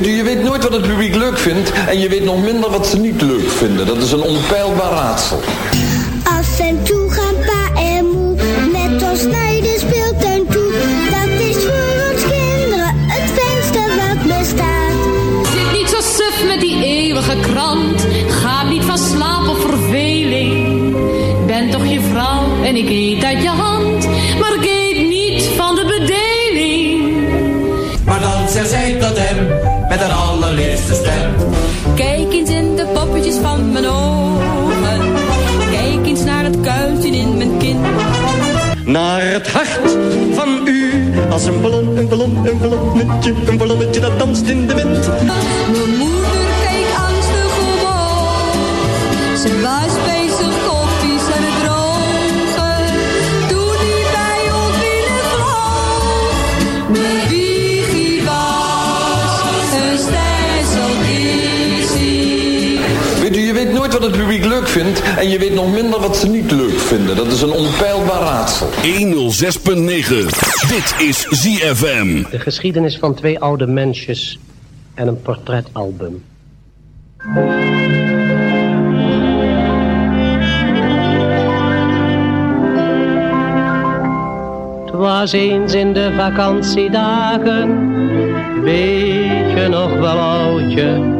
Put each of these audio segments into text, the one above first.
Weet u, je weet nooit wat het publiek leuk vindt en je weet nog minder wat ze niet leuk vinden. Dat is een onpeilbaar raadsel. Af en toe gaan pa en moe met ons naar de speeltuin toe. Dat is voor ons kinderen het fijnste wat bestaat. Zit niet zo suf met die eeuwige krant. Ga niet van slaap of verveling. Ben toch je vrouw en ik eet uit van mijn ogen. Kijk eens naar het kuiltje in mijn kin. Naar het hart van u. Als een ballon, een ballon, een ballonnetje, een ballonnetje dat danst in de wind. Mijn moeder vindt en je weet nog minder wat ze niet leuk vinden. Dat is een onpeilbaar raadsel. 106.9. Dit is ZFM. De geschiedenis van twee oude mensjes en een portretalbum. Het was eens in de vakantiedagen, weet je nog wel oudje,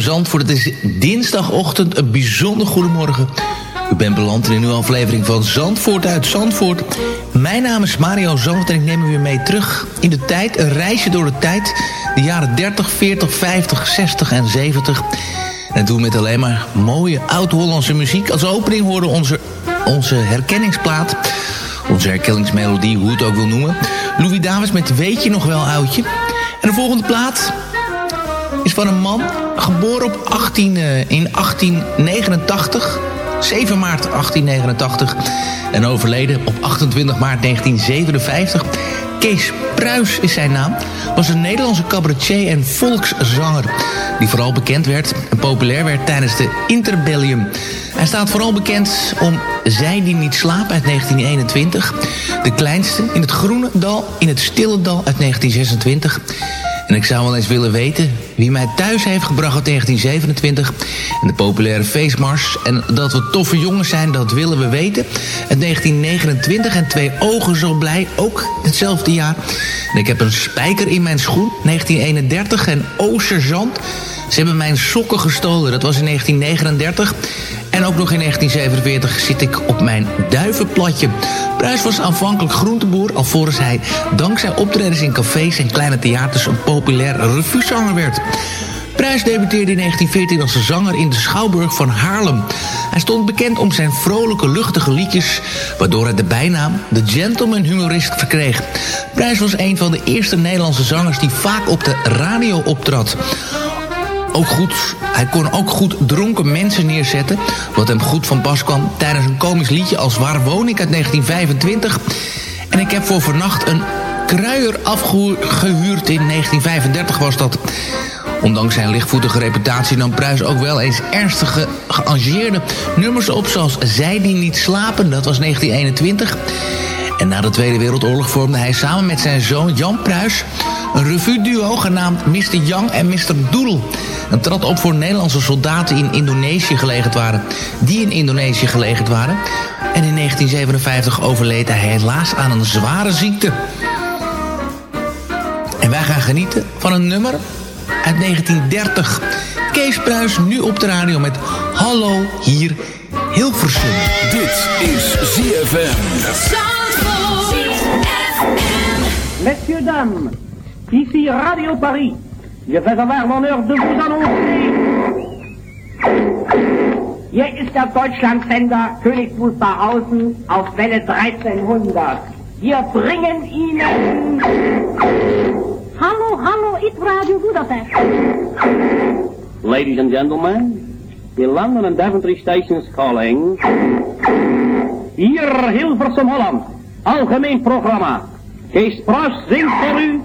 Zandvoort, het is dinsdagochtend, een bijzonder goedemorgen. U bent beland in een nieuwe aflevering van Zandvoort uit Zandvoort. Mijn naam is Mario Zandvoort en ik neem u weer mee terug in de tijd. Een reisje door de tijd, de jaren 30, 40, 50, 60 en 70. En doen we met alleen maar mooie oud-Hollandse muziek. Als opening horen onze, onze herkenningsplaat... Onze herkenningsmelodie, hoe het ook wil noemen. Louis Davis met Weet je nog wel, oudje? En de volgende plaat is van een man, geboren op 18, eh, in 1889. 7 maart 1889. En overleden op 28 maart 1957. Kees Pruis is zijn naam. Was een Nederlandse cabaretier en volkszanger. Die vooral bekend werd en populair werd tijdens de interbellium. Hij staat vooral bekend om Zij die niet slapen uit 1921. De kleinste in het Groene Dal in het Stille Dal uit 1926. En ik zou wel eens willen weten wie mij thuis heeft gebracht in 1927. En de populaire feestmars. En dat we toffe jongens zijn, dat willen we weten. In 1929 en Twee Ogen Zo Blij, ook hetzelfde jaar. En ik heb een spijker in mijn schoen, 1931. En Oosterzand. Ze hebben mijn sokken gestolen, dat was in 1939. En ook nog in 1947 zit ik op mijn duivenplatje. Pruis was aanvankelijk groenteboer... alvorens hij dankzij optredens in cafés en kleine theaters... een populair revuezanger werd. Pruis debuteerde in 1914 als zanger in de Schouwburg van Haarlem. Hij stond bekend om zijn vrolijke, luchtige liedjes... waardoor hij de bijnaam de gentleman humorist verkreeg. Pruis was een van de eerste Nederlandse zangers... die vaak op de radio optrad ook goed, hij kon ook goed dronken mensen neerzetten... wat hem goed van pas kwam tijdens een komisch liedje als Waar woon ik uit 1925. En ik heb voor vannacht een kruier afgehuurd in 1935 was dat... Ondanks zijn lichtvoetige reputatie nam Pruis ook wel eens ernstige geangeerde nummers op... zoals Zij die niet slapen, dat was 1921... En na de Tweede Wereldoorlog vormde hij samen met zijn zoon Jan Pruis... een revue-duo genaamd Mr. Young en Mr. Doodle. En trad op voor Nederlandse soldaten in Indonesië gelegerd waren... die in Indonesië gelegerd waren. En in 1957 overleed hij helaas aan een zware ziekte. En wij gaan genieten van een nummer uit 1930. Kees Pruis nu op de radio met Hallo hier Hilversum. Dit is ZFM. Messieurs, dames, ici Radio Paris. Je fais avoir l'honneur de vous annoncer. Hier ist der Deutschlandsender König Wusterhausen auf Welle 1300. Wir bringen Ihnen... Hallo, hallo, ik Radio Budapest. Ladies and gentlemen, the London and Daventry stations calling. Hier Hilversum Holland, algemeen programma. Kees Pruis zingt voor u.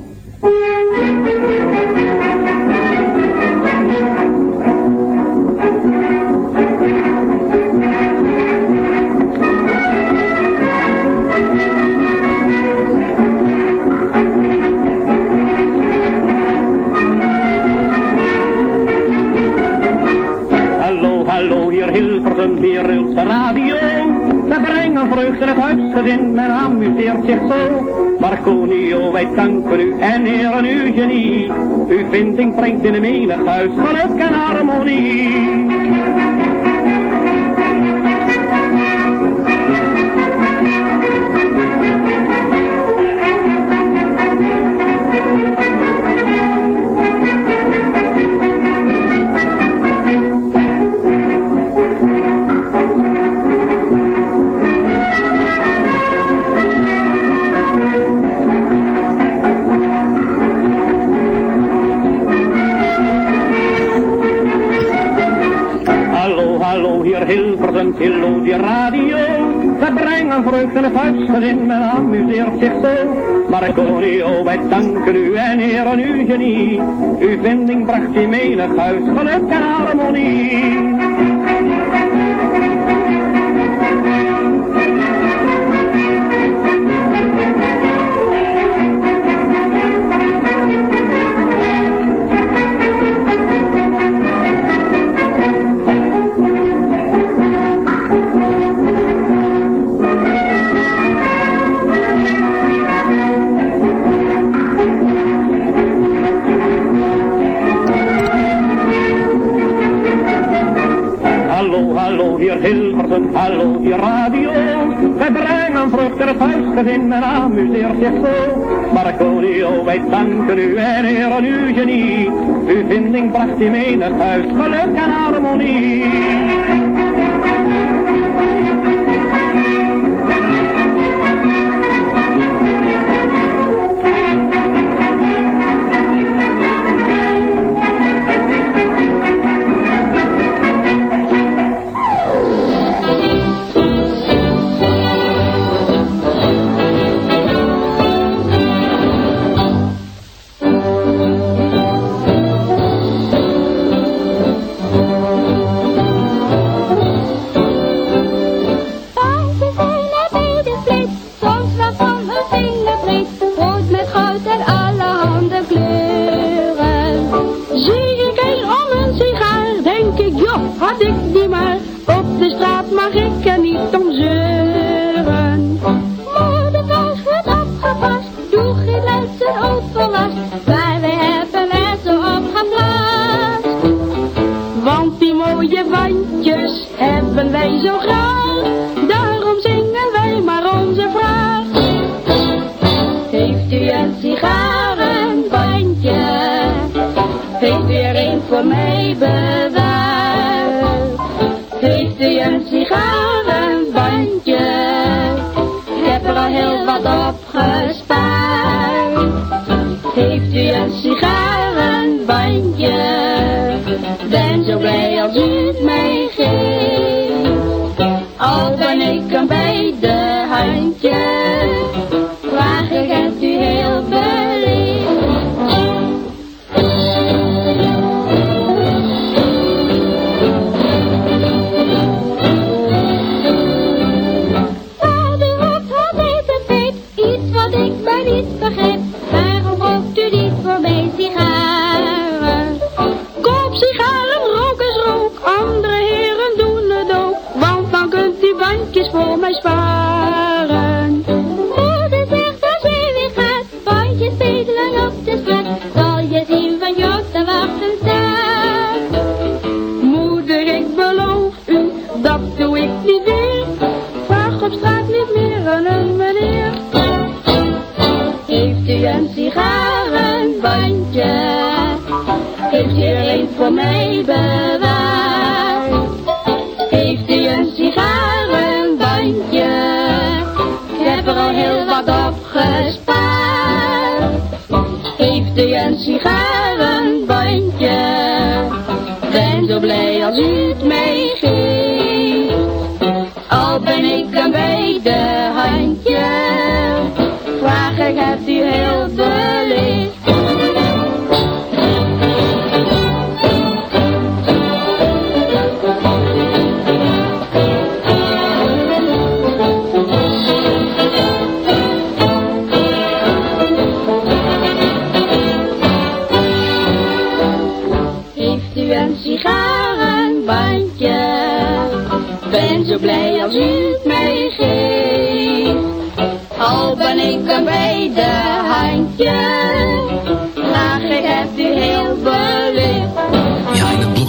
brengen vreugde het huisgezin, men amuseert zich zo. Marconio, wij danken u en heren uw genie. Uw vinding brengt in een menig huis geluk en harmonie. Tillo, die radio. We brengen vreugde in het huisgezin, men amuseert zich zo. Marconio, wij danken u en heren uw genie. Uw vinding bracht in menig huis geluk en harmonie. Hallo, hier Hilversum, hallo, die radio. Wij brengen vrucht in het huisgezin amuseert zich zo. Marconio, wij danken u en heren uw genie. Uw vinding bracht in menig huis geluk en harmonie. Ben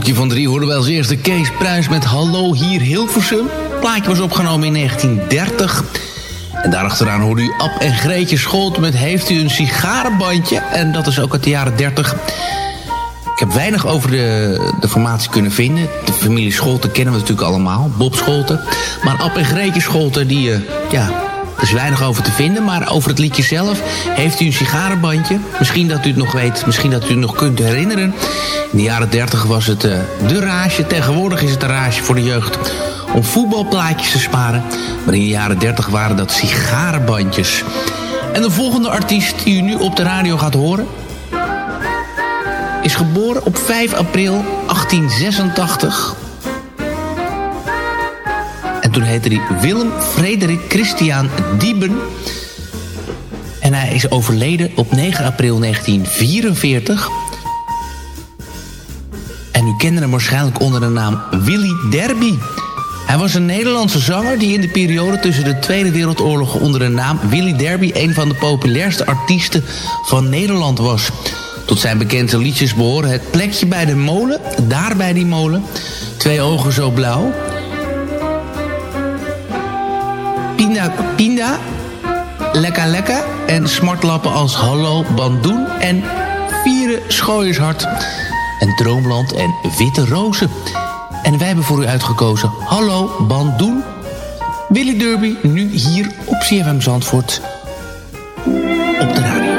blokje van drie hoorden we als eerste Kees Pruis met Hallo hier Hilversum. Het plaatje was opgenomen in 1930. En daarachteraan hoorde u Ab en Greetje Scholt met Heeft u een sigarenbandje? En dat is ook uit de jaren 30. Ik heb weinig over de, de formatie kunnen vinden. De familie Scholten kennen we natuurlijk allemaal. Bob Scholten. Maar Ab en Greetje Scholten, die, eh, ja, is weinig over te vinden. Maar over het liedje zelf heeft u een sigarenbandje. Misschien dat u het nog weet, misschien dat u het nog kunt herinneren. In de jaren 30 was het eh, de rage. Tegenwoordig is het een rage voor de jeugd om voetbalplaatjes te sparen. Maar in de jaren 30 waren dat sigarenbandjes. En de volgende artiest die u nu op de radio gaat horen is geboren op 5 april 1886. En toen heette hij Willem Frederik Christian Dieben. En hij is overleden op 9 april 1944. En u kende hem waarschijnlijk onder de naam Willy Derby. Hij was een Nederlandse zanger die in de periode tussen de Tweede Wereldoorlog onder de naam Willy Derby een van de populairste artiesten van Nederland was. Tot zijn bekendste liedjes behoren Het plekje bij de molen, Daar bij die molen, Twee ogen zo blauw, Pinda Lekka Lekka en smartlappen als Hallo Bandoen en Vieren Schooiershart en Droomland en Witte Rozen. En wij hebben voor u uitgekozen Hallo Bandoen, Willy Derby, nu hier op CFM Zandvoort op de radio.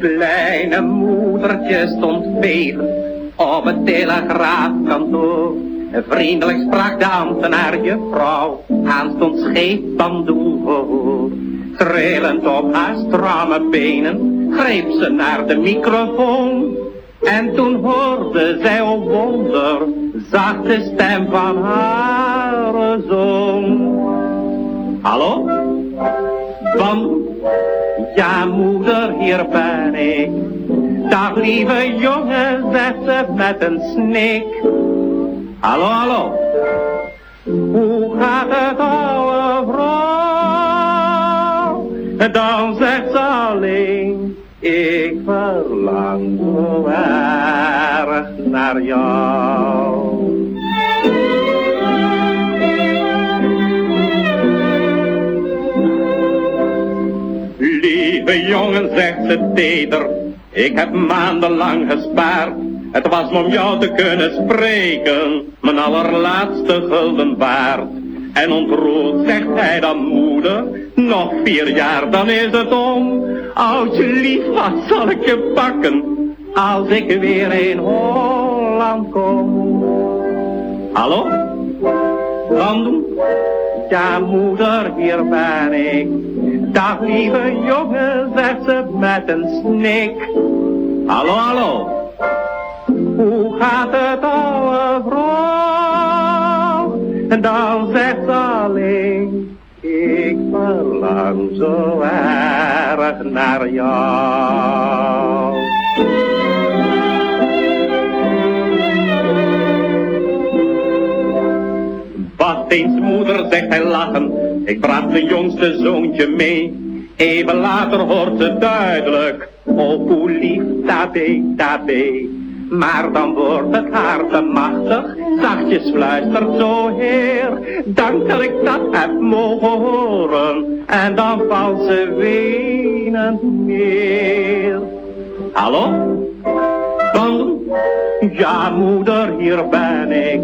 Kleine moedertje stond bevend op het telegraafkantoor. Vriendelijk sprak de ambtenaar juffrouw, aanstond scheef bandoen. Trillend op haar stramme benen, greep ze naar de microfoon. En toen hoorde zij, oh wonder, zachte stem van haar zoon. Hallo? Van, ja moeder, hier ben ik. Dag lieve jongen, zegt ze met een snik. Hallo, hallo. Hoe gaat het oude vrouw? Dan zegt ze alleen, ik verlang zo erg naar jou. jongen, zegt ze teder, ik heb maandenlang gespaard. Het was om jou te kunnen spreken, mijn allerlaatste gulden waard. En ontroerd zegt hij dan moeder, nog vier jaar dan is het om. Oudje lief, wat zal ik je pakken, als ik weer in Holland kom. Hallo? Landen? Ja moeder, hier ben ik. Dag lieve jongen, zegt ze met een snik. Hallo, hallo. Hoe gaat het oude vrouw? En dan zegt ze alleen, ik verlang zo erg naar jou. Eens moeder zegt hij lachen, ik bracht zijn jongste zoontje mee. Even later hoort ze duidelijk, oh hoe lief tabé, tabé. Maar dan wordt het haar te machtig, zachtjes fluistert zo heer. Dank dat ik dat heb mogen horen, en dan valt ze wenend neer. Hallo? Dan? Ja moeder, hier ben ik.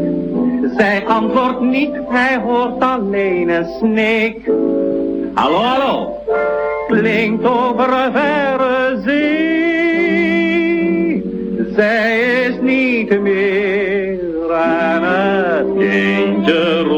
Zij antwoordt niet, hij hoort alleen een snik. Hallo, hallo, klinkt over een verre zee. Zij is niet meer aan het kindje roepen.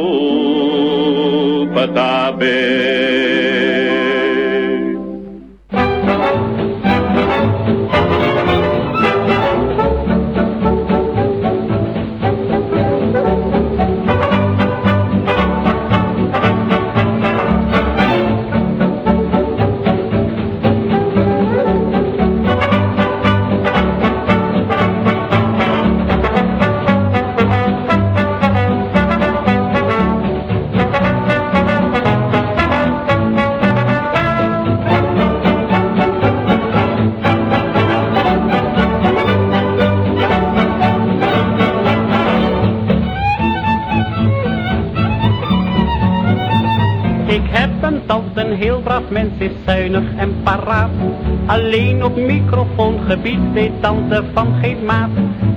Heb een heel braaf mens, is zuinig en paraat. Alleen op microfoongebied weet tante van geen maat.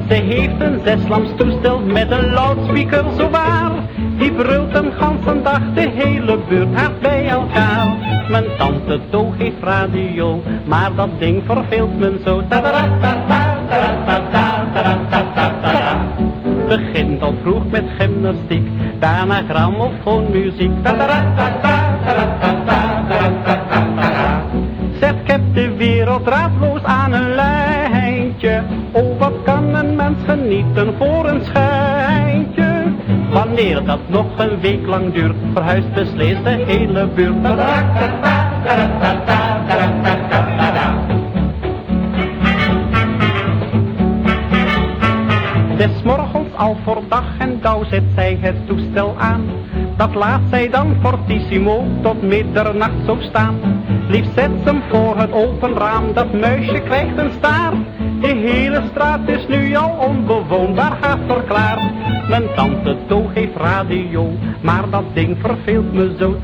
Ze heeft een zeslams toestel met een loudspeaker zo waar. Die brult een ganse dag de hele buurt hard bij elkaar. Mijn tante To heeft radio, maar dat ding verveelt me zo. Begint al vroeg met gymnastiek, daarna grammofoonmuziek. Zet ik heb de wereld raadloos aan een lijntje. Oh, wat kan een mens genieten voor een schijntje? Wanneer dat nog een week lang duurt, verhuist beslist de hele buurt. Des al voor dag en dauw zet zij het toestel aan. Dat laat zij dan fortissimo tot middernacht zo staan. Liefst zet ze hem voor het open raam, dat muisje krijgt een staart. De hele straat is nu al onbewoonbaar, haast verklaard. Mijn tante To heeft radio, maar dat ding verveelt me zo.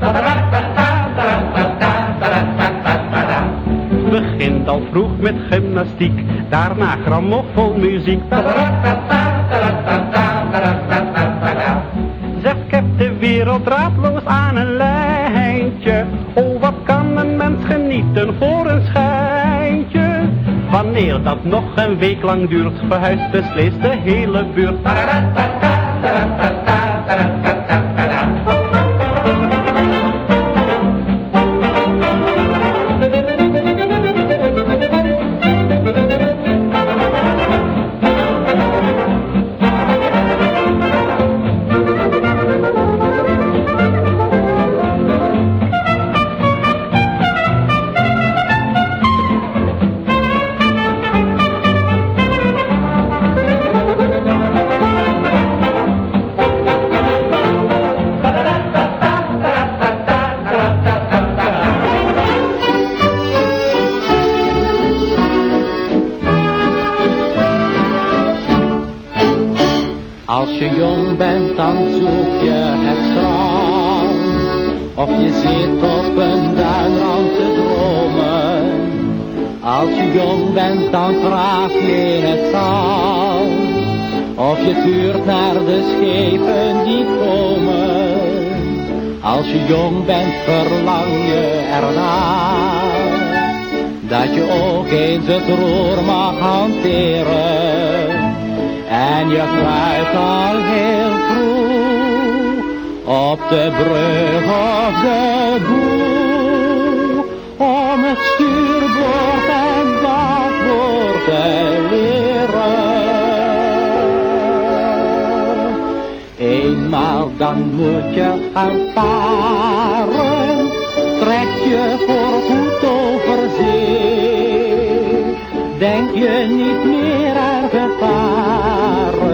Begint al vroeg met gymnastiek, daarna grammofoonmuziek. Zeg, ik de wereld raadloos aan een lijntje. Oh, wat kan een mens genieten voor een schijntje? Wanneer dat nog een week lang duurt, verhuist beslist de hele buurt. Als je jong bent, dan zoek je het strand. Of je zit op een duinrand te dromen. Als je jong bent, dan graaf je in het zand. Of je tuurt naar de schepen die komen. Als je jong bent, verlang je ernaar. Dat je ook eens het roer mag hanteren. En je kruipt al heel vroeg op de brug of de boeg. Om het stuurboord en bakboord te leren. Eenmaal dan moet je gaan varen, trek je voor Denk je niet meer aan gevaren,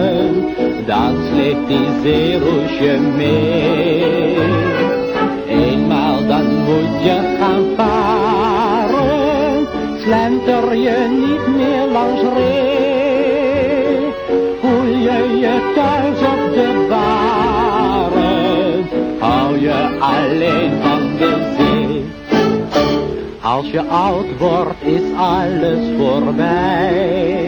dan sleept die zeeroesje mee. Eenmaal dan moet je gaan varen, slenter je niet meer langs ree. Voel je je thuis op de baren, hou je alleen van de. Als je oud wordt is alles voorbij.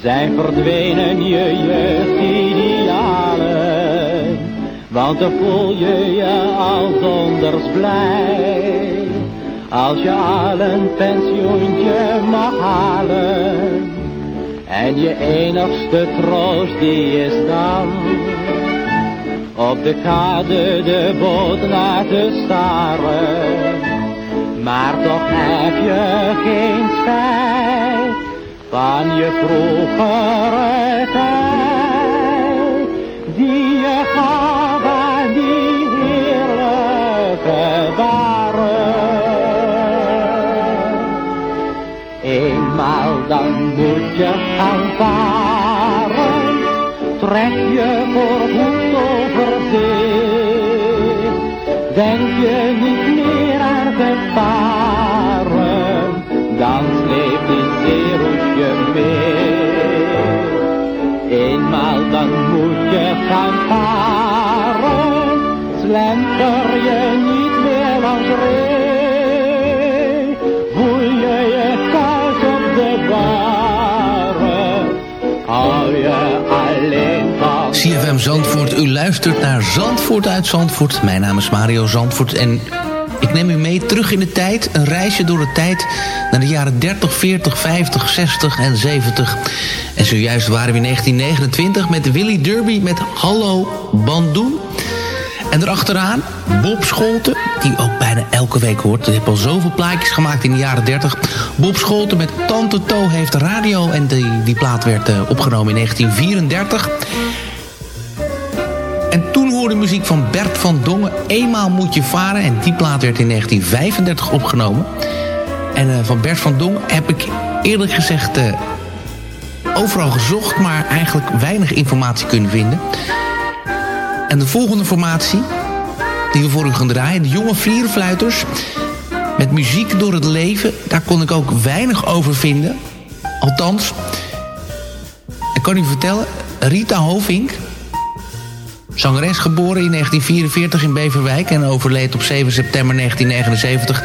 Zijn verdwenen je jeugdidealen. Want dan voel je je als onders blij. Als je al een pensioentje mag halen. En je enigste troost die is dan op de kade de boot te staren. Maar toch heb je geen spijt van je vroegere tijd. Die je gaf aan die heerlijke waren. Eenmaal dan moet je gaan varen, trek je voor goed over zee. Denk je niet meer gevaren, dan sleept die zeeroesje mee. Eenmaal dan moet je gaan varen, slenter je niet meer langs ree. Voel je je thuis op de baren, hou je alleen CFM Zandvoort, u luistert naar Zandvoort uit Zandvoort. Mijn naam is Mario Zandvoort en ik neem u mee terug in de tijd. Een reisje door de tijd naar de jaren 30, 40, 50, 60 en 70. En zojuist waren we in 1929 met Willy Derby met Hallo Bandoen. En erachteraan Bob Scholten, die ook bijna elke week hoort. Hij heeft al zoveel plaatjes gemaakt in de jaren 30. Bob Scholten met Tante To heeft radio. En die, die plaat werd uh, opgenomen in 1934. Toen hoorde muziek van Bert van Dongen. Eenmaal moet je varen. En die plaat werd in 1935 opgenomen. En uh, van Bert van Dongen heb ik eerlijk gezegd... Uh, overal gezocht, maar eigenlijk weinig informatie kunnen vinden. En de volgende formatie, die we voor u gaan draaien... de jonge vlierenfluiters met muziek door het leven... daar kon ik ook weinig over vinden. Althans, ik kan u vertellen... Rita Hovink, zangeres geboren in 1944 in Beverwijk... en overleed op 7 september 1979...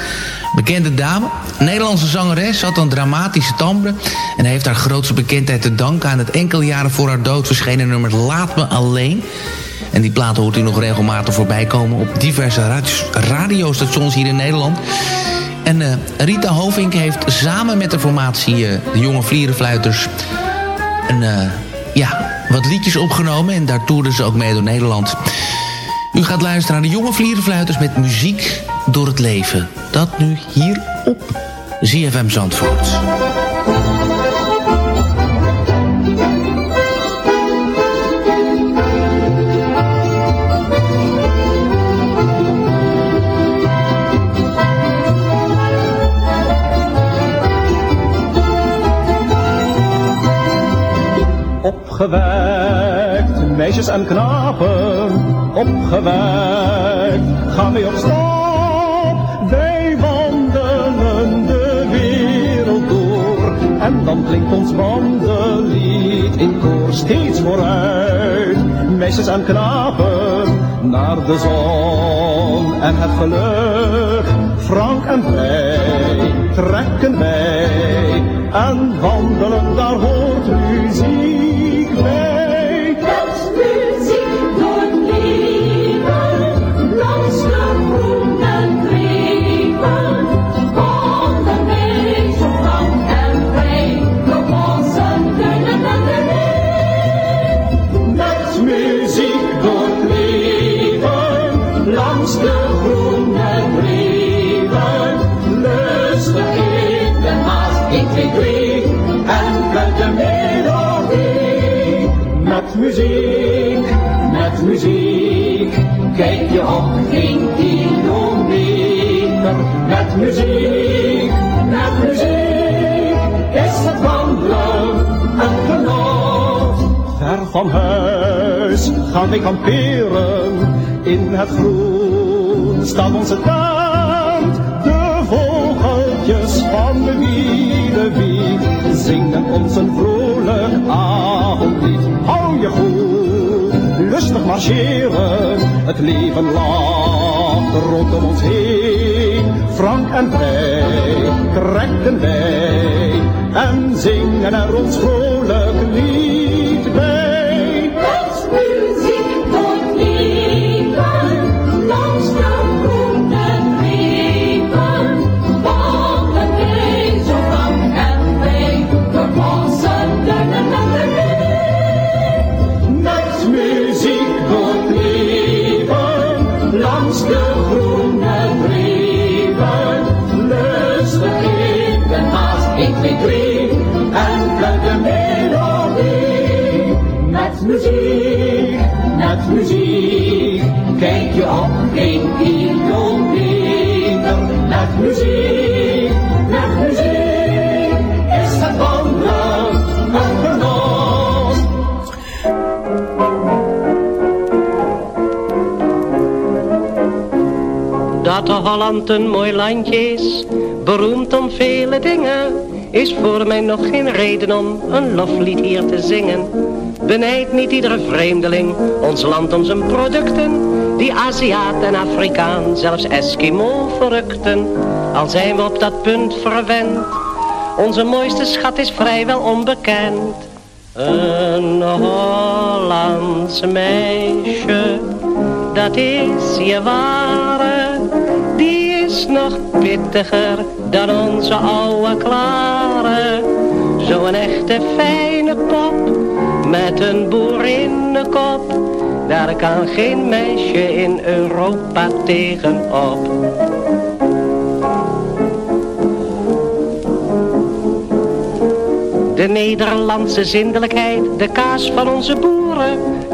Bekende dame, Nederlandse zangeres, had een dramatische timbre... en heeft haar grootste bekendheid te danken aan het enkele jaren voor haar dood verschenen nummer Laat Me Alleen... En die platen hoort u nog regelmatig voorbij komen op diverse radiostations hier in Nederland. En uh, Rita Hovink heeft samen met de formatie uh, de Jonge Vlierenfluiters... Een, uh, ja, wat liedjes opgenomen en daar toerden ze ook mee door Nederland. U gaat luisteren naar de Jonge Vlierenfluiters met muziek door het leven. Dat nu hier op ZFM Zandvoort. Opgewekt, meisjes en knapen, opgewekt, gaan we op stap. Wij wandelen de wereld door, en dan klinkt ons wandellied in koor steeds vooruit. Meisjes en knapen, naar de zon en het geluk, frank en vrij trekken wij en wandelen, daar hoort muziek muziek, met muziek, kijk je op geen kilometer. Met muziek, met muziek, is het wandelen een genot. Ver van huis gaan wij kamperen, in het groen staat onze tent. De vogeltjes van de wiet zingen ons een vrolijk avondlied. Hou je goed, lustig marcheren, het leven lacht rondom ons heen. Frank en vrij trekken wij en zingen er ons vrolijk lied muziek, kijk je op geen kilometer. Met muziek, met muziek, is het wandelen een genot. Dat de Holland een mooi landje is, beroemd om vele dingen, is voor mij nog geen reden om een loflied hier te zingen. Benijd niet iedere vreemdeling ons land om zijn producten, die Aziat en Afrikaan, zelfs Eskimo verrukten. Al zijn we op dat punt verwend, onze mooiste schat is vrijwel onbekend. Een Hollands meisje, dat is je ware, die is nog pittiger dan onze oude klare. Zo'n echte fijne pop, met een boerinnenkop, daar kan geen meisje in Europa tegenop. De Nederlandse zindelijkheid, de kaas van onze boeren.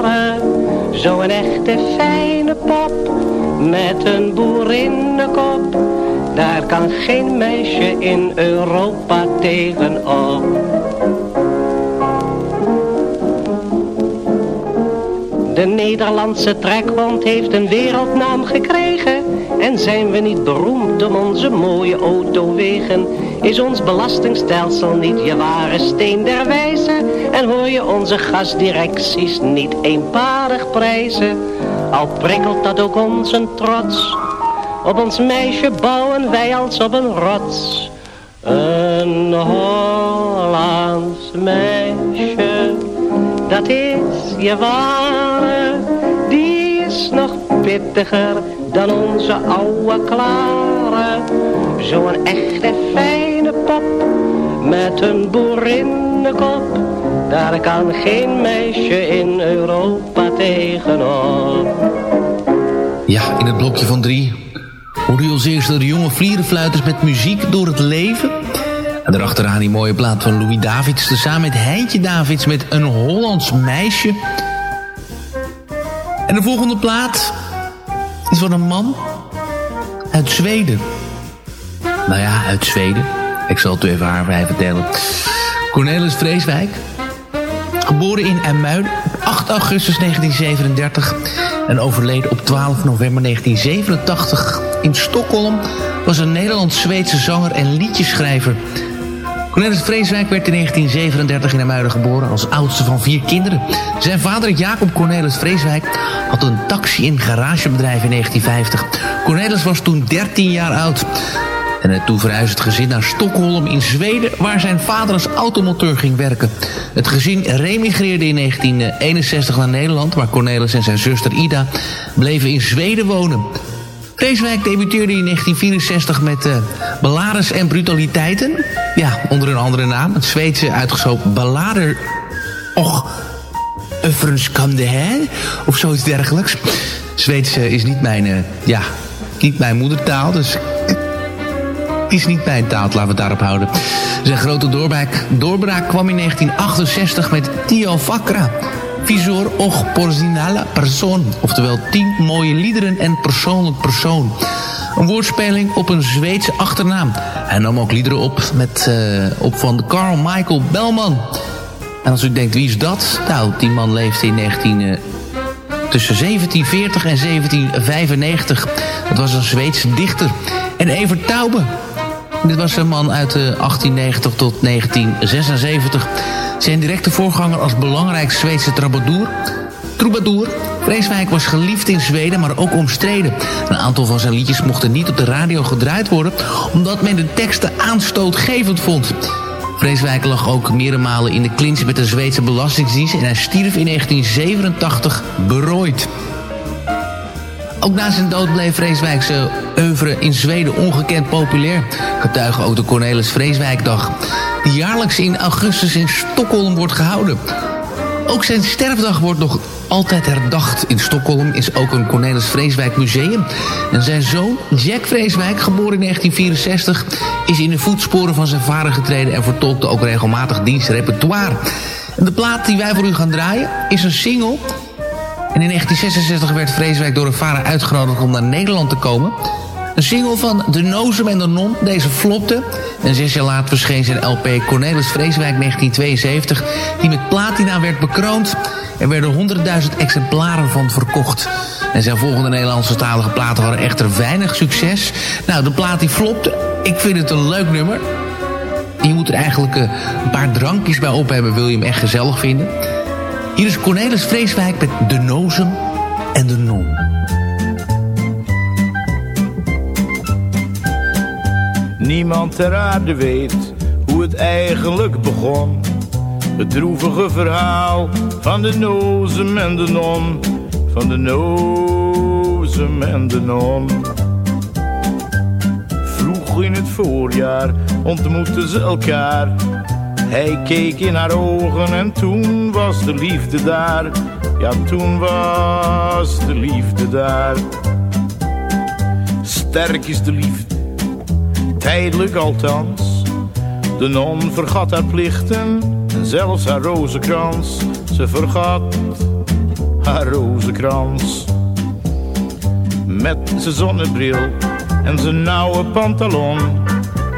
klare. Zo'n echte fijne pop, met een boerinnenkop. Daar kan geen meisje in Europa tegenop. De Nederlandse trekhond heeft een wereldnaam gekregen. En zijn we niet beroemd om onze mooie autowegen? Is ons belastingstelsel niet je ware steen der wijze? Onze gasdirecties niet eenparig prijzen? Al prikkelt dat ook ons een trots. Op ons meisje bouwen wij als op een rots. Een Hollands meisje, dat is je ware. Die is nog pittiger dan onze oude klare. Zo'n echte fijne pop, met een boerinnenkop. Daar kan geen meisje in Europa tegenop. Ja, in het blokje van drie hoorde u als eerste de jonge vlierenfluiters met muziek door het leven. En daarachteraan die mooie plaat van Louis Davids... tezamen met Heintje Davids met Een Hollands Meisje. En de volgende plaat is van een man uit Zweden. Nou ja, uit Zweden. Ik zal het u even haar vertellen. Cornelis Vreeswijk, geboren in Emuiden op 8 augustus 1937 en overleden op 12 november 1987 in Stockholm, was een Nederlands-Zweedse zanger en liedjeschrijver. Cornelis Vreeswijk werd in 1937 in Emuiden geboren als oudste van vier kinderen. Zijn vader Jacob Cornelis Vreeswijk had een taxi- en garagebedrijf in 1950. Cornelis was toen 13 jaar oud. En toen verhuisde het gezin naar Stockholm in Zweden... waar zijn vader als automonteur ging werken. Het gezin remigreerde in 1961 naar Nederland... waar Cornelis en zijn zuster Ida bleven in Zweden wonen. Vreeswijk debuteerde in 1964 met uh, Ballades en Brutaliteiten. Ja, onder een andere naam. Het Zweedse uitgesproken ballader... Och, Öffrens kan de hè? Of zoiets dergelijks. Zweeds uh, is niet mijn, uh, ja, niet mijn moedertaal, dus is niet mijn taal, laten we het daarop houden. Zijn grote doorbraak, doorbraak kwam in 1968 met Tio Vakra. Visor och porzinale persoon. Oftewel tien mooie liederen en persoonlijk persoon. Een woordspeling op een Zweedse achternaam. Hij nam ook liederen op, met, uh, op van Carl Michael Bellman. En als u denkt, wie is dat? Nou, die man leefde in 19... Uh, tussen 1740 en 1795. Dat was een Zweedse dichter. En Evert Taube, dit was een man uit 1890 tot 1976. Zijn directe voorganger als belangrijk Zweedse troubadour. Troubadour. Vreeswijk was geliefd in Zweden, maar ook omstreden. Een aantal van zijn liedjes mochten niet op de radio gedraaid worden... omdat men de teksten aanstootgevend vond. Vreeswijk lag ook meerdere malen in de clinch met de Zweedse Belastingdienst... en hij stierf in 1987 berooid. Ook na zijn dood bleef Vreeswijkse oeuvre in Zweden ongekend populair. Getuige ook de Cornelis Vreeswijkdag, die jaarlijks in augustus in Stockholm wordt gehouden. Ook zijn sterfdag wordt nog altijd herdacht. In Stockholm is ook een Cornelis Vreeswijk museum. En zijn zoon, Jack Vreeswijk, geboren in 1964... is in de voetsporen van zijn vader getreden... en vertolkte ook regelmatig dienstrepertoire. En de plaat die wij voor u gaan draaien is een single... En in 1966 werd Vreeswijk door een vader uitgenodigd om naar Nederland te komen. Een single van De Nozem en de Non, deze flopte. En zes jaar later verscheen zijn LP Cornelis Vreeswijk 1972... die met platina werd bekroond. Er werden 100.000 exemplaren van verkocht. En zijn volgende Nederlandse talige platen hadden echter weinig succes. Nou, de plaat die flopte. Ik vind het een leuk nummer. Je moet er eigenlijk een paar drankjes bij op hebben... wil je hem echt gezellig vinden... Hier is Cornelis Vreeswijk met De Nozem en de Non. Niemand ter aarde weet hoe het eigenlijk begon. Het droevige verhaal van de nozem en de non. Van de nozem en de non. Vroeg in het voorjaar ontmoetten ze elkaar hij keek in haar ogen en toen was de liefde daar. Ja, toen was de liefde daar. Sterk is de liefde, tijdelijk althans. De non vergat haar plichten en zelfs haar rozenkrans. Ze vergat haar rozenkrans. Met zijn zonnebril en zijn nauwe pantalon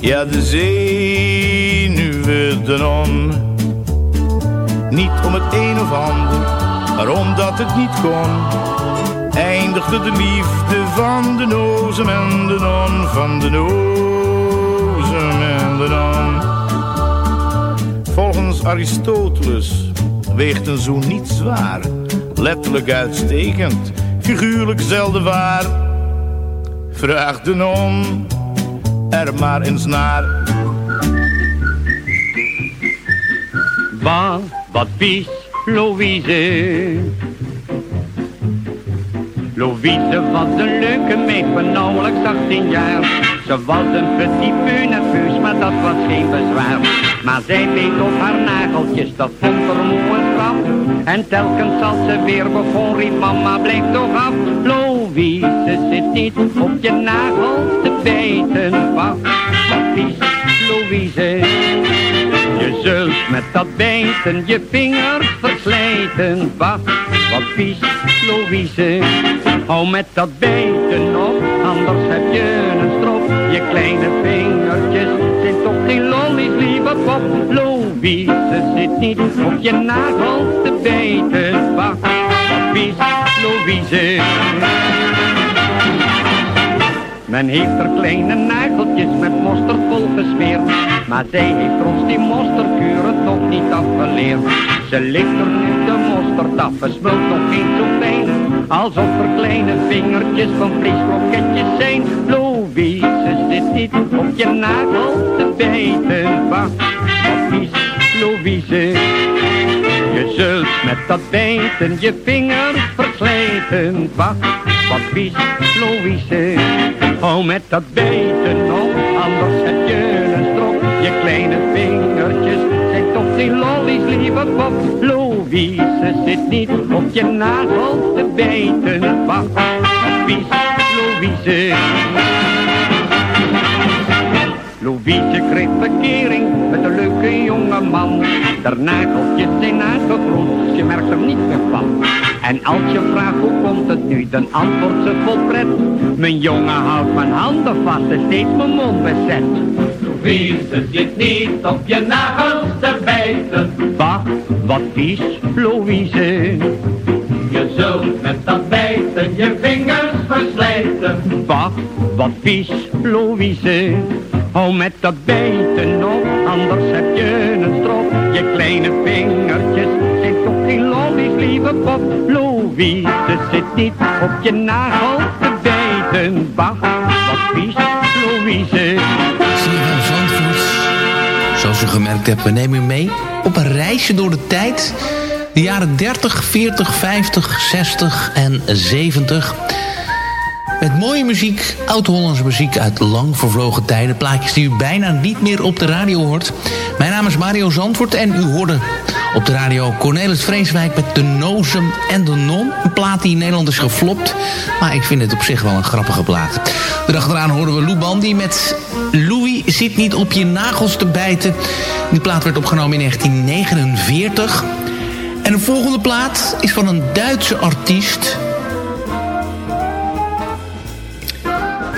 Ja, de zenuwen non. Niet om het een of ander, maar omdat het niet kon. Eindigde de liefde van de nozem en de non. Van de nozem en de non. Volgens Aristoteles weegt een zoen niet zwaar. Letterlijk uitstekend, figuurlijk zelden waar. Vraag de non er maar eens naar. Wat, vies, Louise. Louise was een leuke meid van nauwelijks 18 jaar. Ze was een petit peu nerveus, maar dat was geen bezwaar. Maar zij beet op haar nageltjes, dat vond er moe en telkens als ze weer begon, riep mama, blijf toch af. Zit niet op je nagels te bijten. Wat vies, Louise. Je zult met dat bijten je vingers verslijten. Wacht, wat vies, Louise. Hou met dat bijten op, anders heb je een strop. Je kleine vingertjes zijn toch geen lollies, lieve pop. Louise zit niet op je nagels te bijten. Wacht, wat vies, Louise. Men heeft er kleine nageltjes met mosterd vol gesmeerd. Maar zij heeft ons die mosterdkuren toch niet afgeleerd. Ze ligt er nu de mosterd af, smult nog geen zo fijn. Alsof er kleine vingertjes van vleeskroketjes zijn. Louise zit niet op je nagel te bijten. Wacht, vies, Louise. Je zult met dat bijten je vingers verslijten. Wacht, wat vies, Louise. Hou met dat bijten op, anders heb je een strop. Je kleine vingertjes zijn toch geen lollies, lieve pop. Louise zit niet op je nagel te bijten. Wacht, vies, Louise. Louise kreeg verkering met een leuke jonge man. Der nageltjes zijn aangegroeid, je merkt er niet meer van. En als je vraagt hoe komt het nu, dan antwoordt ze vol pret. Mijn jongen houdt mijn handen vast en steeds mijn mond bezet. Louise zit niet op je nagels te bijten. Wacht, wat vies, Louise. Je zult met dat bijten je vingers verslijten. Wacht, wat vies, Louise. Hou met dat bijten op, anders heb je een strop. Je kleine vingertjes zijn toch geen lollies, lieve pop. Louise zit niet op je nagel te bijten. Wacht, wat vies, Louise. Zandvoort. Zoals u gemerkt hebt, we nemen u mee op een reisje door de tijd. De jaren 30, 40, 50, 60 en 70. Met mooie muziek, oud-Hollandse muziek uit lang vervlogen tijden. Plaatjes die u bijna niet meer op de radio hoort. Mijn naam is Mario Zandvoort en u hoorde op de radio Cornelis Vreeswijk met De Nozem en De Non. Een plaat die in Nederland is geflopt. Maar ik vind het op zich wel een grappige plaat. Erachteraan hoorden we Lou Bandy met Louis zit niet op je nagels te bijten. Die plaat werd opgenomen in 1949. En de volgende plaat is van een Duitse artiest...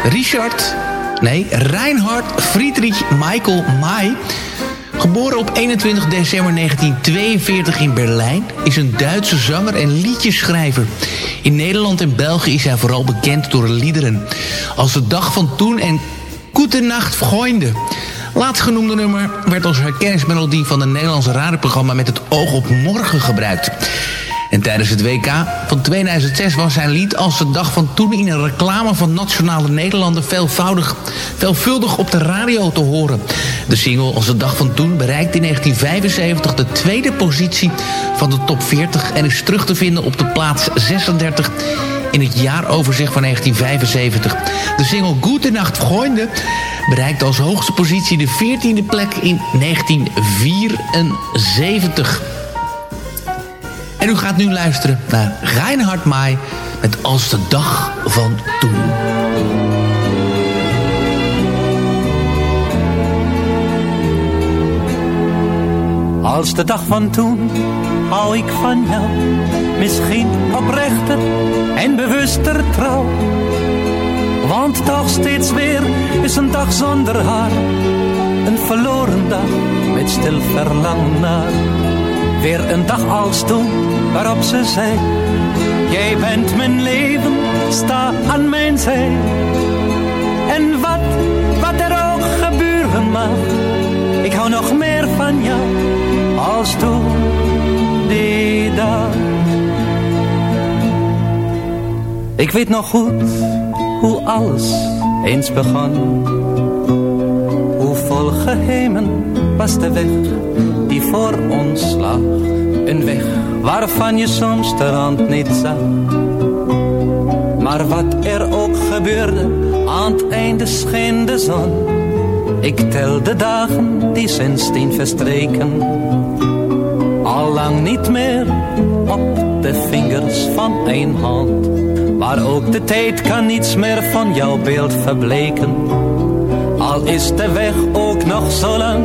Richard, nee, Reinhard Friedrich Michael May... Geboren op 21 december 1942 in Berlijn... is een Duitse zanger en liedjeschrijver. In Nederland en België is hij vooral bekend door liederen... als De Dag van Toen en Goedenacht, vrienden. Laatstgenoemde nummer werd als herkenningsmelodie van het Nederlandse radioprogramma Met het oog op morgen gebruikt. En tijdens het WK van 2006 was zijn lied als de dag van toen in een reclame van Nationale Nederlanden veelvoudig, veelvuldig op de radio te horen. De single als de dag van toen bereikte in 1975 de tweede positie van de top 40 en is terug te vinden op de plaats 36 in het jaaroverzicht van 1975. De single Goedenacht Vrienden bereikte als hoogste positie de 14e plek in 1974. En u gaat nu luisteren naar Reinhard Mai met Als de dag van toen. Als de dag van toen hou ik van jou, misschien oprechter en bewuster trouw. Want toch steeds weer is een dag zonder haar, een verloren dag met stil verlangen naar. Weer een dag als toen, waarop ze zei, jij bent mijn leven, sta aan mijn zij. En wat, wat er ook gebeuren mag, ik hou nog meer van jou als toen die dag. Ik weet nog goed hoe alles eens begon. Hoe vol geheimen was de weg die voor ons lag. Een weg waarvan je soms de rand niet zag. Maar wat er ook gebeurde, aan het einde scheen de zon. Ik tel de dagen die sindsdien verstreken. Allang niet meer op de vingers van één hand. Maar ook de tijd kan niets meer van jouw beeld verbleken. Al is de weg ook nog zo lang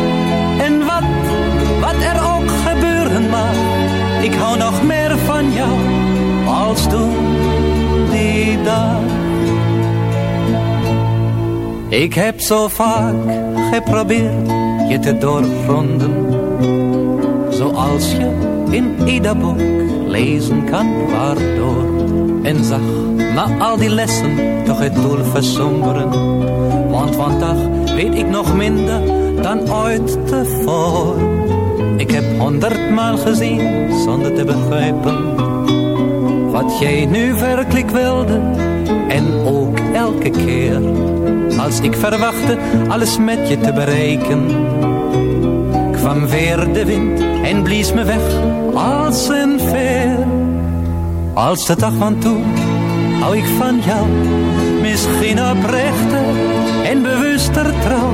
Ik hou nog meer van jou als toen die dag. Ik heb zo vaak geprobeerd je te doorgronden. Zoals je in ieder boek lezen kan waardoor. En zag na al die lessen toch het doel versomberen. Want vandaag weet ik nog minder dan ooit tevoren. Ik heb honderdmaal gezien zonder te begrijpen. Wat jij nu werkelijk wilde en ook elke keer. Als ik verwachtte alles met je te bereiken. Kwam weer de wind en blies me weg als een veer. Als de dag van toen hou ik van jou. Misschien oprechter en bewuster trouw.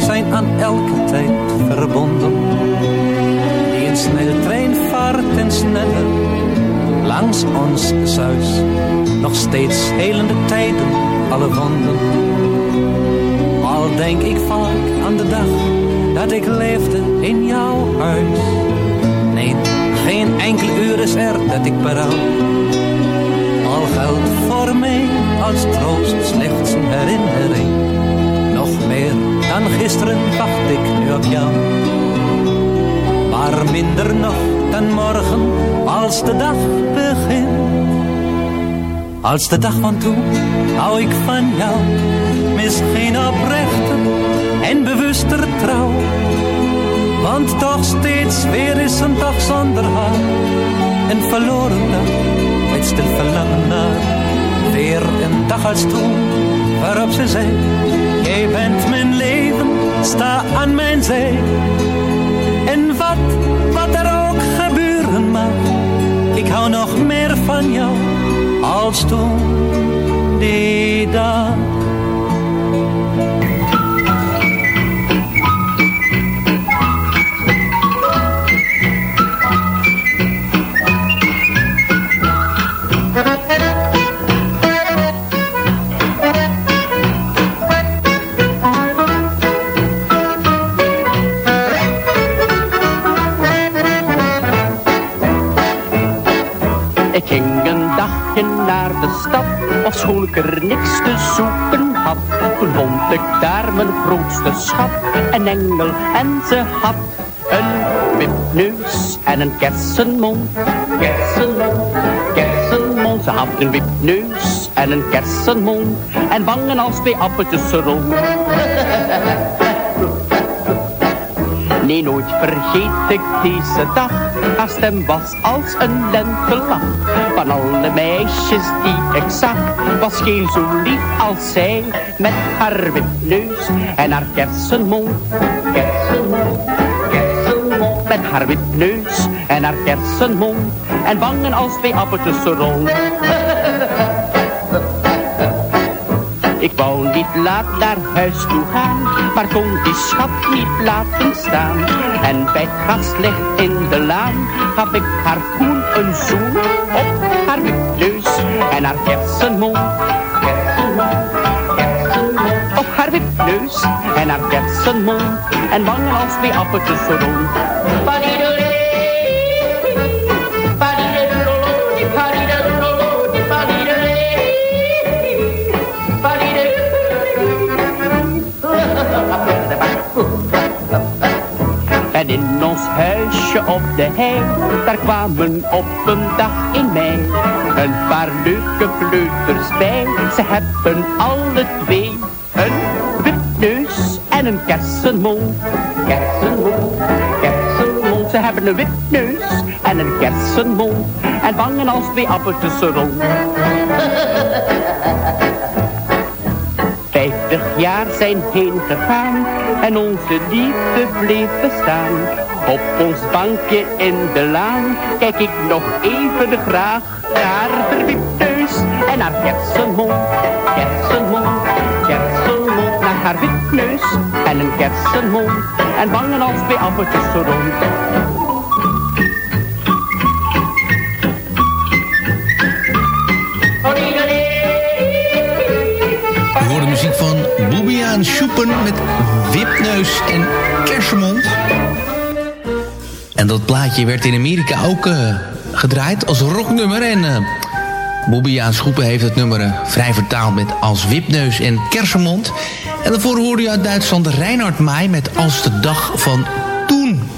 zijn aan elke tijd verbonden. Die een snelle trein vaart en sneller langs ons zuis. Nog steeds helende tijden, alle wonden. Al denk ik vaak aan de dag dat ik leefde in jouw huis. Nee, geen enkel uur is er dat ik berouw. Al geldt voor mij als troost slechts een herinnering. Dan gisteren wacht ik nu op jou. Maar minder nog dan morgen als de dag begint. Als de dag van toen hou ik van jou. Misschien oprechter en bewuster trouw. Want toch steeds weer is een dag zonder haar. Een verloren dag met stil verlangen naar. Weer een dag als toen waarop ze zei. Jij bent sta aan mijn zij. En wat, wat er ook gebeuren mag, ik hou nog meer van jou als toen die dag. Schat, een engel en ze had een wipneus en een kersenmond. Kersenmond, kersenmond, ze had een wipneus en een kersenmond. En wangen als twee appeltjes rond. Nee, nooit vergeet ik deze dag. Haar stem was als een lentelach. Van alle meisjes die ik zag, was geen zo lief als zij. Met haar wipneus en haar kersenmond. Kersenmond, kersenmond. Met haar wipneus en haar kersenmond. En wangen als twee appeltjes rond. Ik wou niet laat naar huis toe gaan, maar kon die schat niet laten staan. En bij het gaslicht in de laan gaf ik haar koen een zoen op haar wipneus en haar kersenmond. Op haar wipneus en haar kersenmond en wangen als twee appeltjes rond. In ons huisje op de hei, daar kwamen op een dag in mei een paar leuke kleuters bij. Ze hebben alle twee een wipneus en een kersenmond. Kersenmond, kersenmond. Ze hebben een wipneus en een kersenmond en wangen als twee appeltjes rond. Vijftig jaar zijn heen gegaan en onze liefde bleef bestaan. Op ons bankje in de laan kijk ik nog even graag naar haar wipneus en haar kersenmond. Kersenmond, kersenmond, naar haar wipneus en een kersenmond. En wangen als twee appeltjes zo rond. Boebiaan Schoepen met Wipneus en Kersenmond. En dat plaatje werd in Amerika ook eh, gedraaid als rocknummer. En uh, Boebiaan Schoepen heeft het nummer eh, vrij vertaald met als Wipneus en Kersenmond. En daarvoor hoorde je uit Duitsland Reinhard Maai met Als de dag van toen.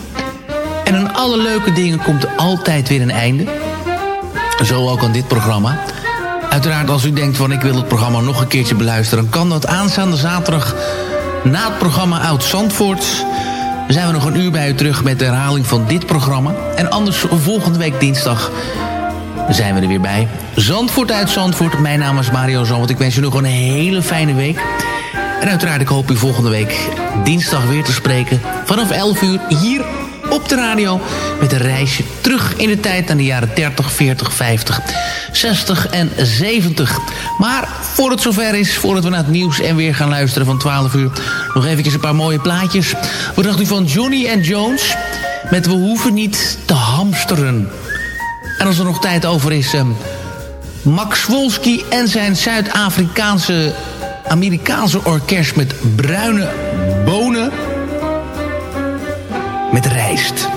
En aan alle leuke dingen komt altijd weer een einde. Zo ook aan dit programma. Uiteraard als u denkt van ik wil het programma nog een keertje beluisteren... kan dat aanstaande zaterdag na het programma Oud Zandvoort. Zijn we nog een uur bij u terug met de herhaling van dit programma. En anders volgende week dinsdag zijn we er weer bij. Zandvoort uit Zandvoort. Mijn naam is Mario Zandvoort. Ik wens u nog een hele fijne week. En uiteraard ik hoop u volgende week dinsdag weer te spreken... vanaf 11 uur hier op de radio... met een reisje terug in de tijd naar de jaren 30, 40, 50, 60 en 70. Maar voor het zover is, voordat we naar het nieuws en weer gaan luisteren van 12 uur... nog even een paar mooie plaatjes. Wat dacht u van Johnny and Jones met We hoeven niet te hamsteren? En als er nog tijd over is... Um, Max Wolski en zijn Zuid-Afrikaanse... Amerikaanse orkest met bruine bonen met rijst.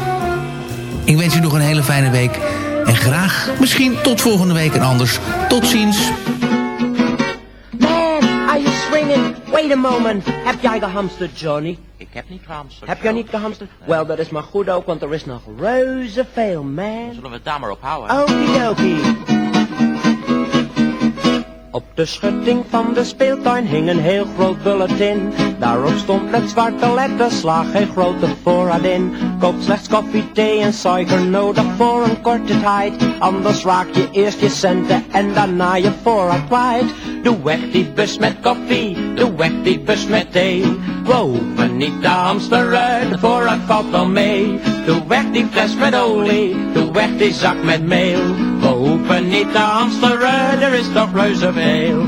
Ik wens u nog een hele fijne week. En graag, misschien tot volgende week en anders. Tot ziens. Man, are you swinging? Wait a moment. Heb jij gehamsterd, Johnny? Ik heb niet gehamsterd. Heb jij niet gehamsterd? Wel, dat is maar goed ook, want er is nog reuze veel, man. Zullen we het daar maar op houden? Okidoki. Op de schutting van de speeltuin hing een heel groot bulletin. Daarop stond met zwarte letters, slag geen grote voorraad in. Koop slechts koffie, thee en suiker nodig voor een korte tijd. Anders raak je eerst je centen en daarna je voorraad kwijt. Doe weg die bus met koffie, doe weg die bus met thee. We niet de hamsteren, de voorraad valt wel mee. Doe weg die fles met olie, doe weg die zak met meel. We hoeven niet te hamsteren, er is toch reuze veel.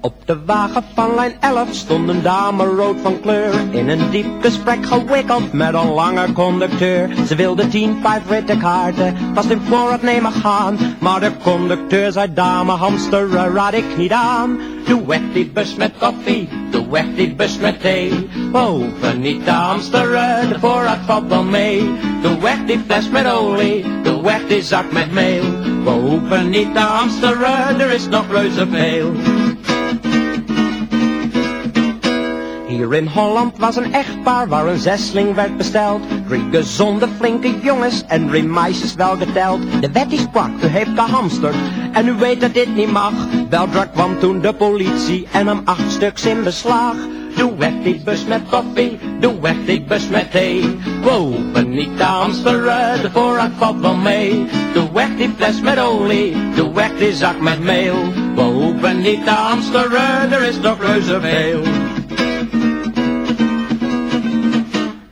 Op de wagen van lijn 11 stond een dame rood van kleur. In een diep gesprek gewikkeld met een lange conducteur. Ze wilde tien, vijf witte kaarten, vast in voorraad nemen gaan. Maar de conducteur zei dame hamsteren raad ik niet aan. Doe weg die bus met koffie, weg die bus met thee. We hoeven niet hamsteren, de voorraad valt wel mee. Doe weg die fles met olie, doe weg die zak met meel. We hoeven niet hamsteren, er is reuze veel. Hier in Holland was een echtpaar waar een zesling werd besteld. Drie gezonde, flinke jongens en drie meisjes wel geteld. De wet die sprak, u heeft gehamsterd en u weet dat dit niet mag. Weldra kwam toen de politie en nam acht stuks in beslag. Doe weg die bus met koffie, doe weg die bus met thee. We hoeven niet te hamsteren, de voorraad valt wel mee. Doe weg die fles met olie, doe weg die zak met meel. We hoeven niet te hamsteren, er is toch reuze veel.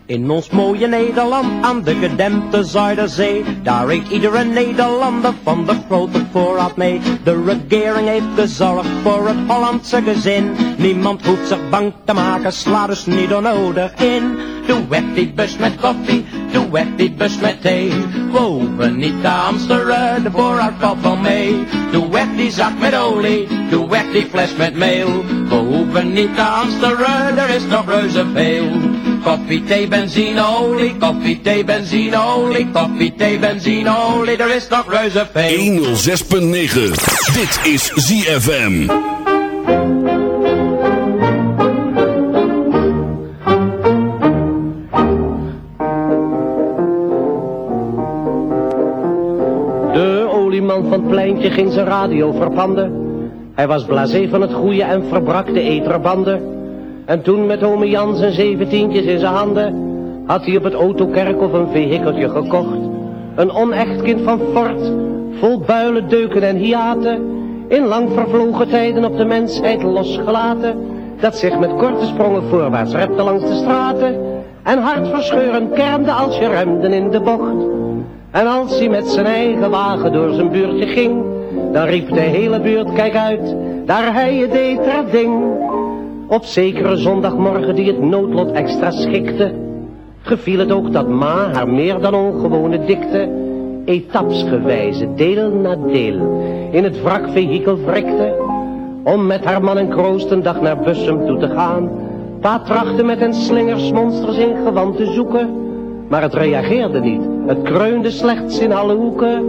In ons mooie Nederland aan de gedempte Zuiderzee, daar eet iedere Nederlander van de grote voorraad mee. De regering heeft gezorgd voor het Hollandse gezin. Niemand hoeft zich bang te maken, sla dus niet onnodig in. Doe weg die bus met koffie, doe weg die bus met thee. We hoeven niet te hamsteren, de voorraad valt wel mee. Doe weg die zak met olie, doe weg die fles met meel. We hoeven niet te hamsteren, er is nog reuze veel. Koffie, thee, benzine, olie, koffie, thee, benzine, olie, koffie, thee, benzine, olie, er is nog reuze veel. 106.9. Dit is ZFM. De olieman van het pleintje ging zijn radio verpanden. Hij was blasé van het goede en verbrak de eterbanden. En toen met ome Jan zijn zeventientjes in zijn handen, had hij op het autokerkhof een vehikeltje gekocht. Een onecht kind van fort, vol builen, deuken en hiaten. In lang vervlogen tijden op de mensheid losgelaten. Dat zich met korte sprongen voorwaarts repte langs de straten. En hartverscheurend kermde als je remde in de bocht. En als hij met zijn eigen wagen door zijn buurtje ging, dan riep de hele buurt, kijk uit, daar hij je deed dat ding. Op zekere zondagmorgen die het noodlot extra schikte, geviel het ook dat ma haar meer dan ongewone dikte, etapsgewijze, deel na deel, in het wrakvehikel wrikte, om met haar man en kroost een dag naar Bussum toe te gaan. Pa trachtte met een slingersmonsters in gewand te zoeken, maar het reageerde niet. Het kreunde slechts in alle hoeken.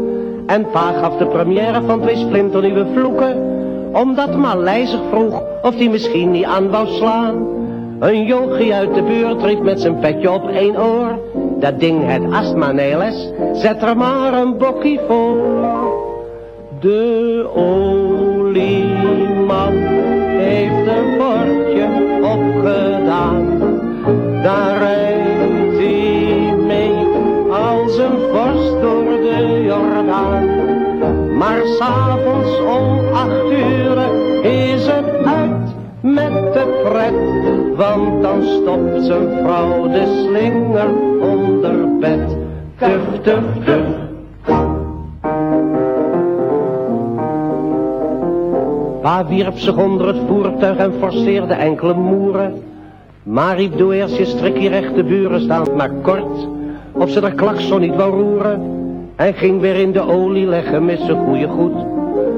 En pa gaf de première van twee splinternieuwe vloeken. Omdat Malij zich vroeg of die misschien niet aan wou slaan. Een jochie uit de buurt riep met zijn petje op één oor. Dat ding het astma neles, zet er maar een bokkie voor. De olieman heeft een bordje opgedaan. Daar rijdt hij mee als een vorst door de Jordaan. Maar s'avonds om acht met de pret. Want dan stopt zijn vrouw de slinger onder bed. Tuf, tuf, tuf. Pa wierp zich onder het voertuig en forceerde enkele moeren. Maar riep doe eerst je strikje recht de buren staan maar kort. Of ze de klakson niet wou roeren. En ging weer in de olie leggen met zijn goede goed.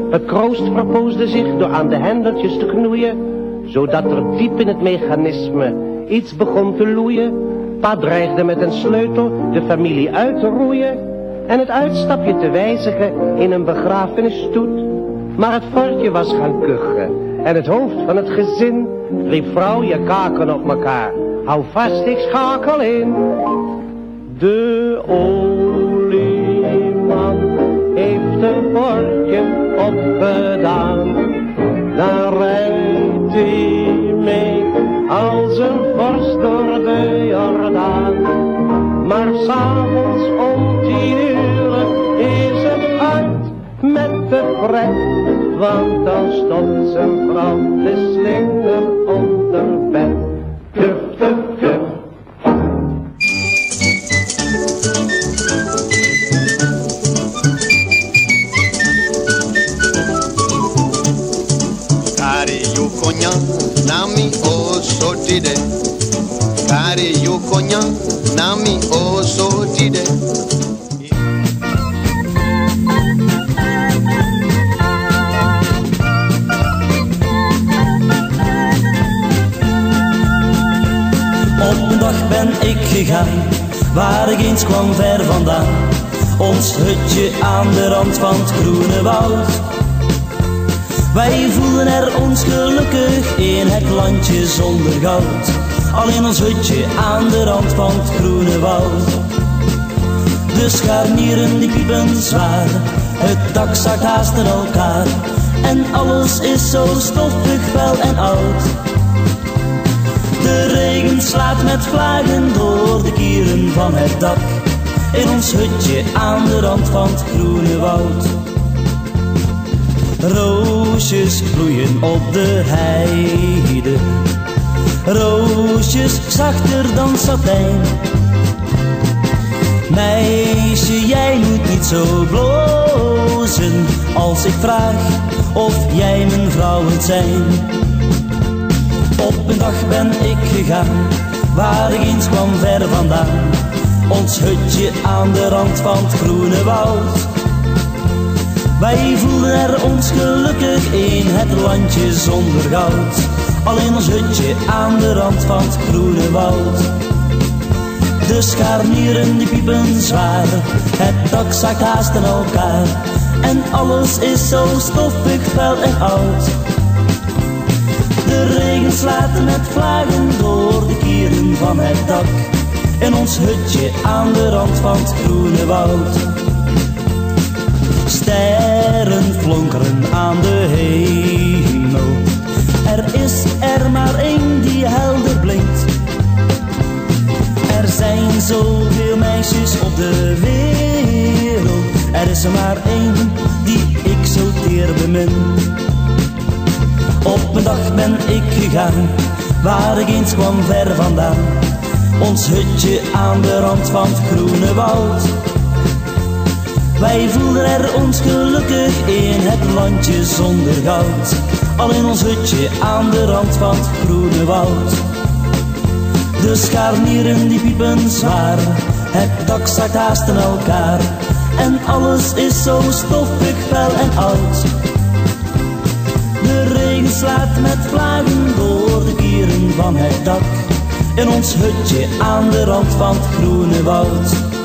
Het kroost verpoosde zich door aan de hendeltjes te knoeien. Zodat er diep in het mechanisme iets begon te loeien. Pa dreigde met een sleutel de familie uit te roeien. En het uitstapje te wijzigen in een begrafenisstoet. Maar het fortje was gaan kuchen. En het hoofd van het gezin riep vrouw je kaken op elkaar. Hou vast, ik schakel in. De olieman heeft een bordje opgedaan. Daar rijdt mee als een vorst door de Jordaan. Maar s'avonds om tien uur is het uit met de pret. Want dan stopt zijn vrouw de slinger onder bed. Tuf. Tide kare yokonya nami oso tide Op een dag ben ik gegaan, waar ik eens kwam ver vandaan. Ons hutje aan de rand van het groene woud. Wij voelden er ons gelukkig in het landje zonder goud. Alleen ons hutje aan de rand van het groene woud. De scharnieren die piepen zwaar, het dak zakt haast in elkaar. En alles is zo stoffig, vuil en oud. De regen slaat met vlagen door de kieren van het dak. In ons hutje aan de rand van het groene woud. Roosjes bloeien op de heide. Roosjes zachter dan satijn. Meisje, jij moet niet zo blozen als ik vraag of jij mijn vrouw wilt zijn. Op een dag ben ik gegaan, waar ik eens kwam ver vandaan. Ons hutje aan de rand van het groene woud. Wij voelden er ons gelukkig in het landje zonder goud. Alleen ons hutje aan de rand van het groene woud. De scharnieren die piepen zwaar, het dak zakt haast in elkaar. En alles is zo stoffig, vuil en oud. De regen slaat met vlagen door de kieren van het dak. In ons hutje aan de rand van het groene woud. Sterren flonkeren aan de hemel. Er is er maar één die helder blinkt. Er zijn zoveel meisjes op de wereld. Er is er maar één die ik zo teer bemin. Op een dag ben ik gegaan, waar ik eens kwam ver vandaan. Ons hutje aan de rand van het groene woud. Wij voelden er ons gelukkig in het landje zonder goud. Al in ons hutje aan de rand van het groene woud. De scharnieren die piepen zwaar, het dak zakt haast in elkaar. En alles is zo stoffig, vuil en oud. De regen slaat met vlagen door de kieren van het dak. In ons hutje aan de rand van het groene woud.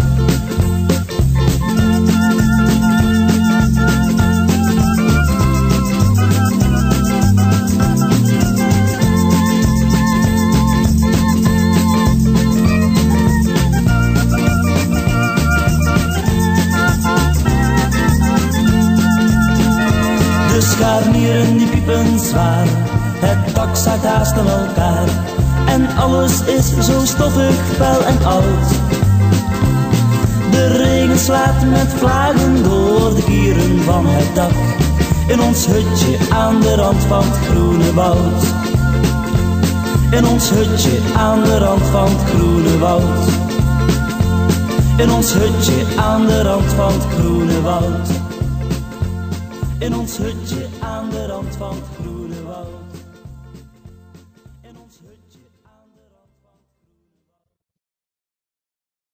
Elkaar. En alles is zo stoffig, vuil en oud. De regen slaat met vlagen door de kieren van het dak. In ons hutje aan de rand van het groene woud. In ons hutje aan de rand van het groene woud. In ons hutje aan de rand van het groene woud. In ons hutje aan de rand van het